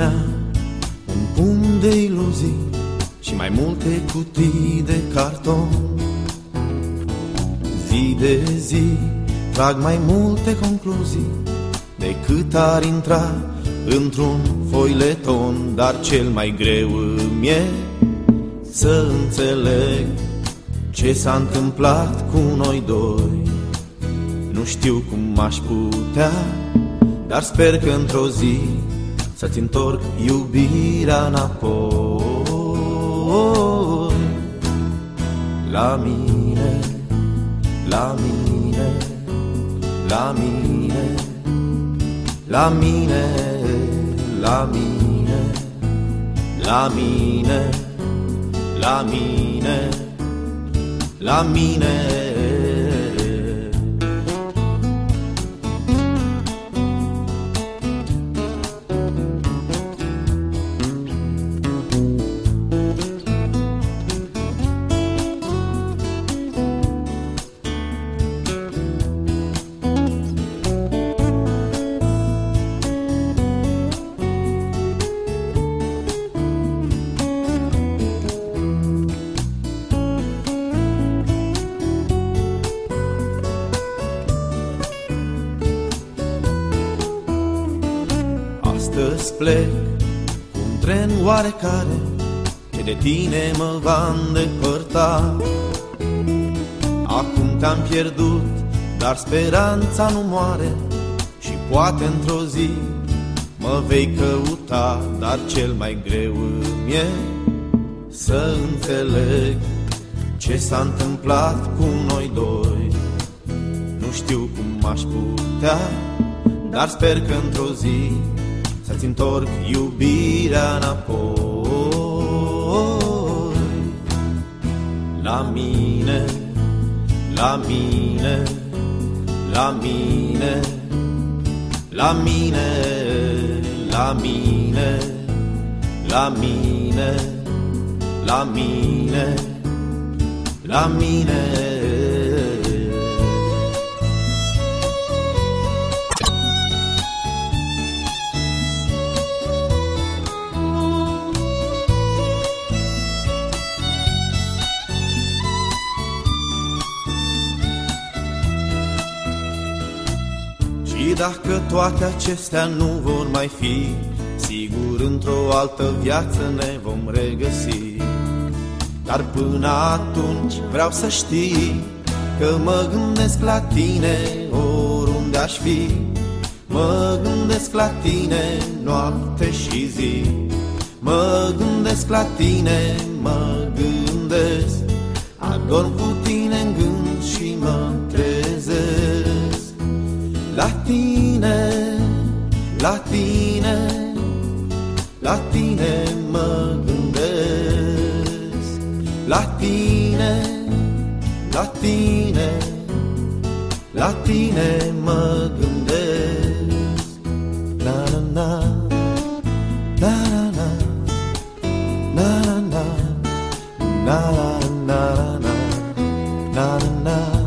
viața mea Un pum de iluzii și mai multe cutii de carton. Zi de zi trag mai multe concluzii Decât ar intra într-un foileton Dar cel mai greu îmi e să înțeleg Ce s-a întâmplat cu noi doi. Nu știu cum aș putea Dar sper că într-o zi Să-ți întorc iubirea înapoi. La mine, la mine, la mine La mine, la mine, la mine La mine, la mine Astăzi plec cu un tren oarecare Ce de tine mă va îndepărta. Acum te-am pierdut, dar speranța nu moare Și poate într-o zi mă vei căuta Dar cel mai greu îmi e să înțeleg Ce s-a întâmplat cu noi doi. Nu știu cum aș putea dar sper că într-o zi să-ți întorc iubirea înapoi. La mine, la mine, la mine La mine, la mine, la mine La mine, la mine dacă toate acestea nu vor mai fi Sigur într-o altă viață ne vom regăsi. Dar până atunci vreau să știi Că mă gândesc la tine oriunde aș fi. Mă gândesc la tine noapte și zi. Mă gândesc la tine, mă gândesc. Adorm cu tine în gând și mă trezesc la tine, la tine, la tine mă gândesc La tine, la tine, la tine mă gândesc na, na na na na na na. la la, la la la, la la la